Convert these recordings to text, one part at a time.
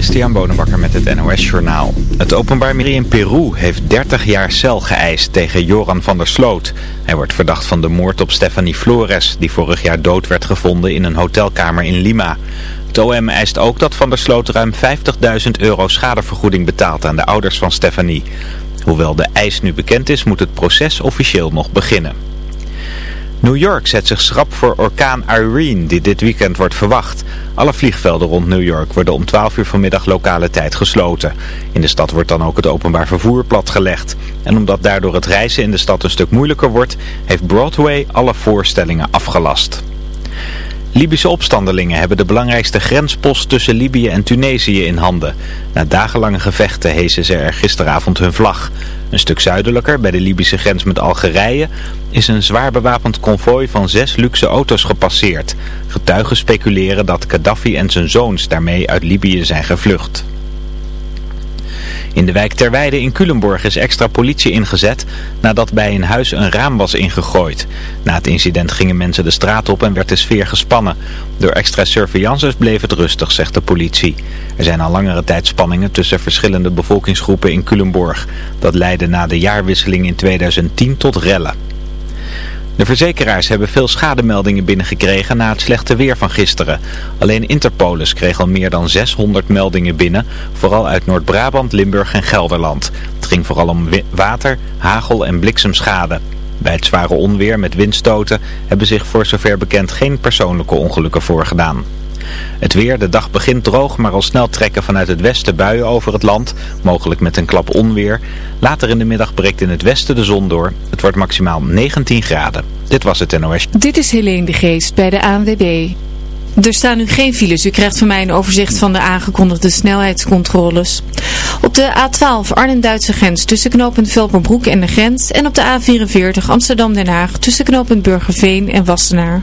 Christian Bonenbakker met het NOS Journaal. Het Openbaar Ministerie in Peru heeft 30 jaar cel geëist tegen Joran van der Sloot. Hij wordt verdacht van de moord op Stephanie Flores, die vorig jaar dood werd gevonden in een hotelkamer in Lima. Het OM eist ook dat van der Sloot ruim 50.000 euro schadevergoeding betaalt aan de ouders van Stephanie. Hoewel de eis nu bekend is, moet het proces officieel nog beginnen. New York zet zich schrap voor orkaan Irene die dit weekend wordt verwacht. Alle vliegvelden rond New York worden om 12 uur vanmiddag lokale tijd gesloten. In de stad wordt dan ook het openbaar vervoer platgelegd. En omdat daardoor het reizen in de stad een stuk moeilijker wordt, heeft Broadway alle voorstellingen afgelast. Libische opstandelingen hebben de belangrijkste grenspost tussen Libië en Tunesië in handen. Na dagenlange gevechten hezen ze er gisteravond hun vlag. Een stuk zuidelijker, bij de Libische grens met Algerije, is een zwaar bewapend konvooi van zes luxe auto's gepasseerd. Getuigen speculeren dat Gaddafi en zijn zoons daarmee uit Libië zijn gevlucht. In de wijk Terweide in Culemborg is extra politie ingezet nadat bij een huis een raam was ingegooid. Na het incident gingen mensen de straat op en werd de sfeer gespannen. Door extra surveillances bleef het rustig, zegt de politie. Er zijn al langere tijd spanningen tussen verschillende bevolkingsgroepen in Culemborg. Dat leidde na de jaarwisseling in 2010 tot rellen. De verzekeraars hebben veel schademeldingen binnengekregen na het slechte weer van gisteren. Alleen Interpolis kreeg al meer dan 600 meldingen binnen, vooral uit Noord-Brabant, Limburg en Gelderland. Het ging vooral om water, hagel en bliksemschade. Bij het zware onweer met windstoten hebben zich voor zover bekend geen persoonlijke ongelukken voorgedaan. Het weer, de dag begint droog, maar al snel trekken vanuit het westen buien over het land, mogelijk met een klap onweer. Later in de middag breekt in het westen de zon door. Het wordt maximaal 19 graden. Dit was het NOS. Dit is Helene de Geest bij de ANWB. Er staan nu geen files. U krijgt van mij een overzicht van de aangekondigde snelheidscontroles. Op de A12 Arnhem-Duitse grens tussen knooppunt Velperbroek en de grens. En op de A44 Amsterdam-Den Haag tussen knooppunt Burgerveen en Wassenaar.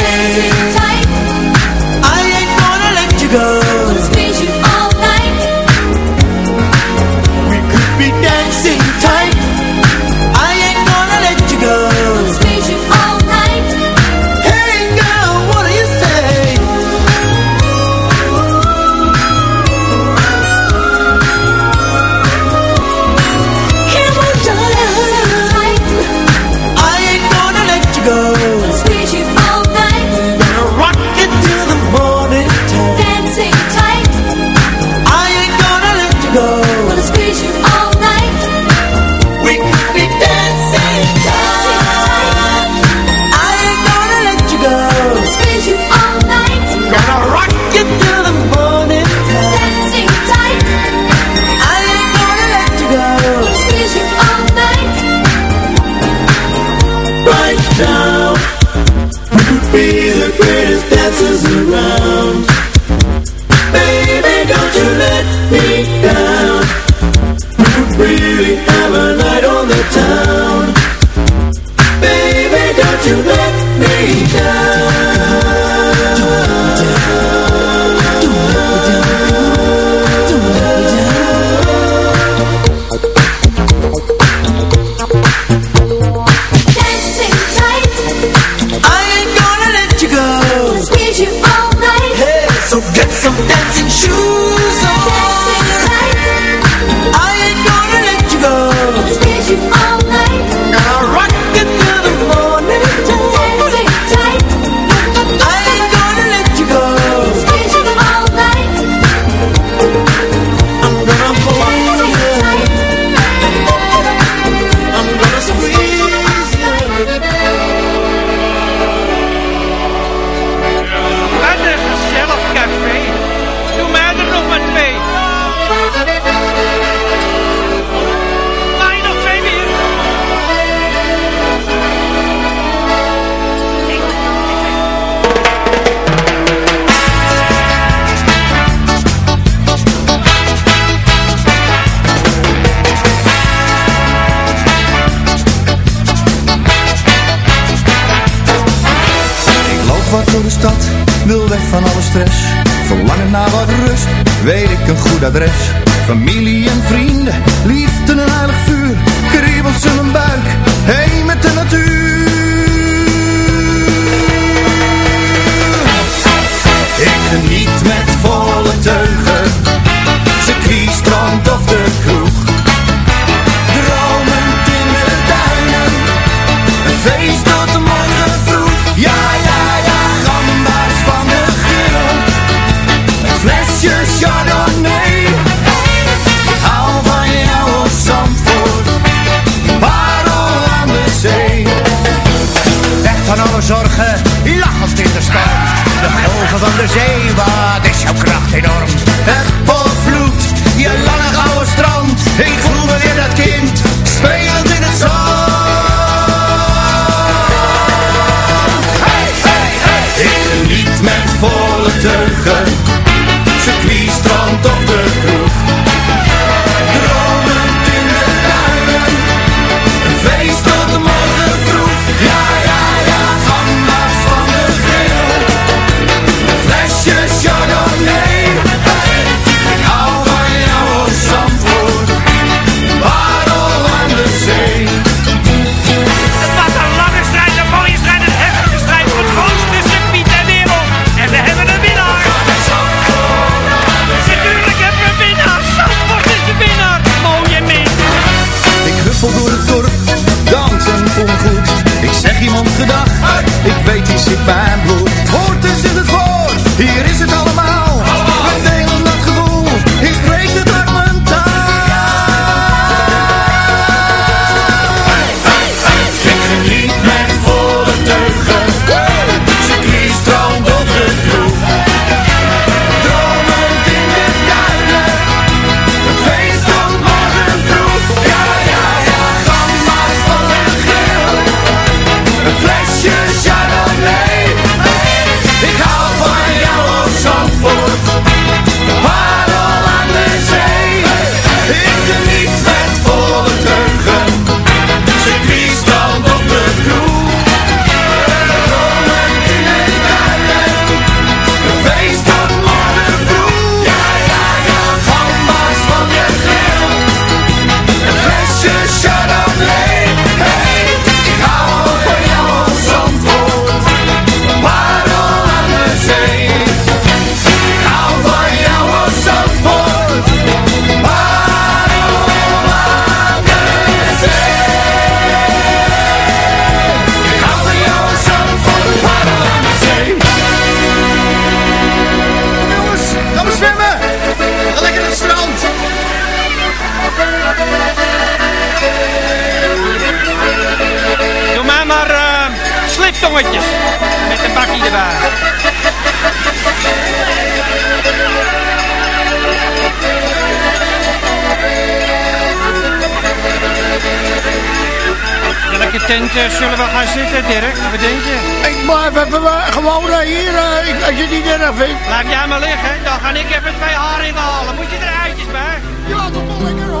Eh, zullen we gaan zitten, Dirk. Wat denk je? Ik blijf even gewoon eh, hier, eh, ik, als je het niet erg vindt. Blijf jij maar liggen, dan ga ik even twee haringen halen. Moet je er eitjes bij? Ja, dat moet ik hoor.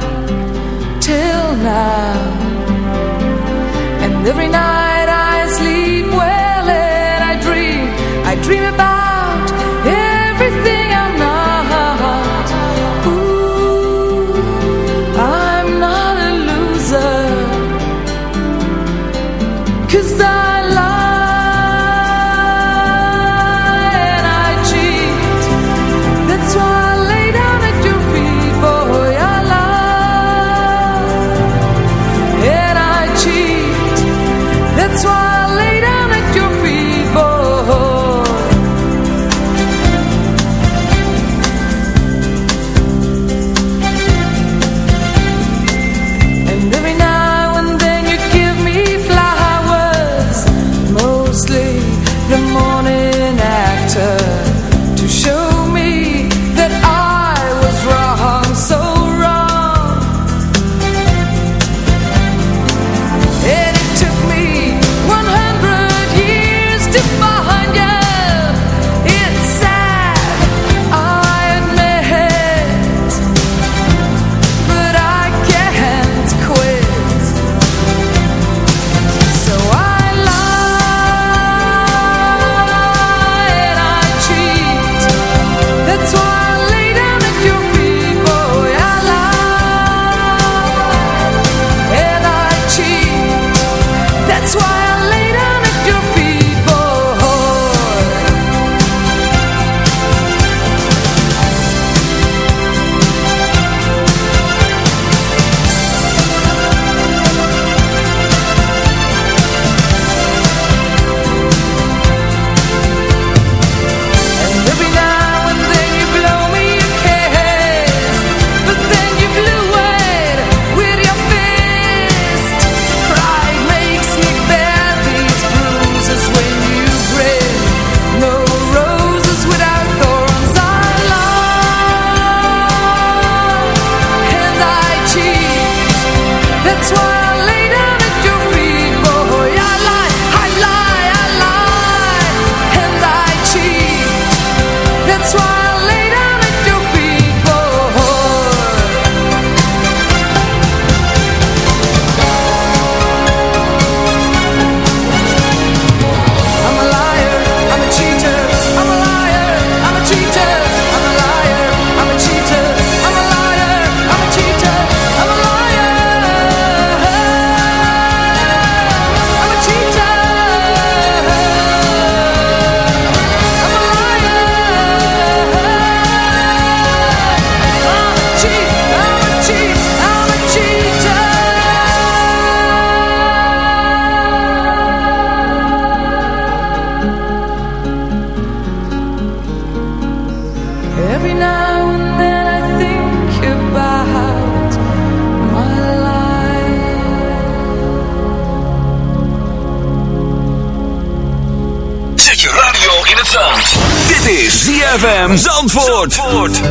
Zandvoort.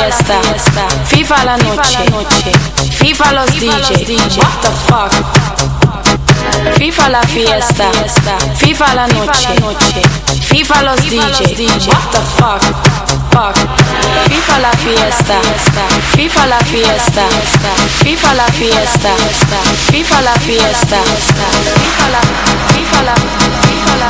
fiesta, viva la noche, viva los DJs, what the fuck? Viva la fiesta, viva la noche, viva los DJs, what the fuck? Fuck. Viva la fiesta, viva la fiesta, viva la fiesta, viva la fiesta, viva la, viva la, viva la,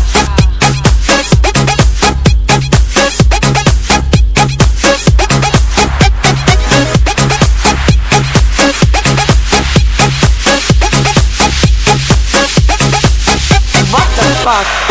What